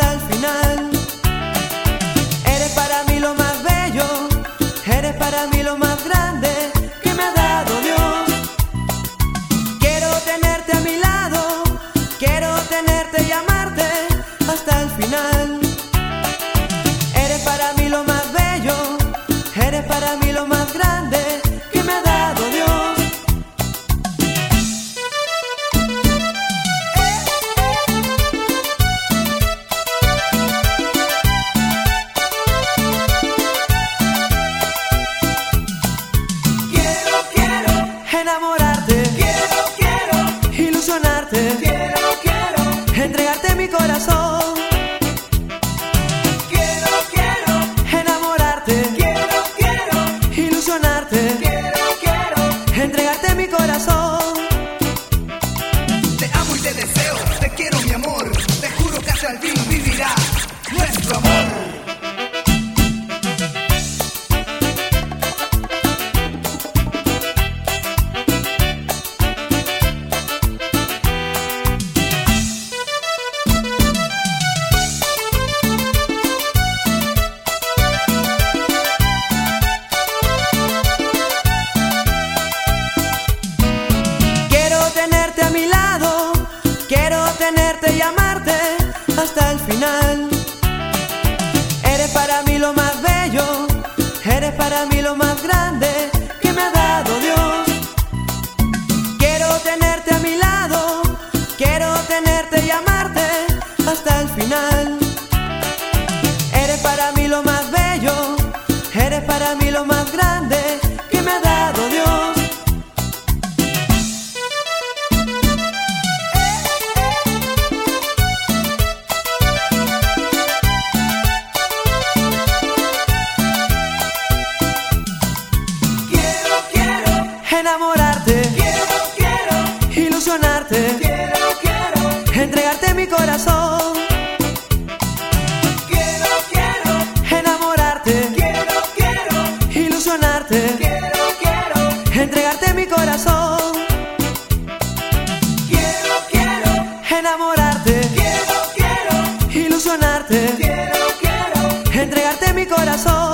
hasta el Quiero, quiero, enamorarte, quiero, quiero, ilusionarte, quiero, quiero, entregarte mi corazón. Te amo y te deseo, te quiero, mi amor. Te juro que hasta el fin vivirá nuestro amor. final. Eres para mí lo más bello, eres para mí lo más grande que me ha dado Dios. Quiero tenerte a mi lado, quiero tenerte y amarte hasta el final. Eres para mí lo más bello, eres para mí lo más grande. Quiero, quiero. Entregarte mi corazón. Quiero, quiero. Enamorarte. Quiero, quiero. Ilusionarte. Quiero, quiero. Entregarte mi corazón. Quiero, quiero. Enamorarte. Quiero, quiero. Ilusionarte. Quiero, quiero. Entregarte mi corazón.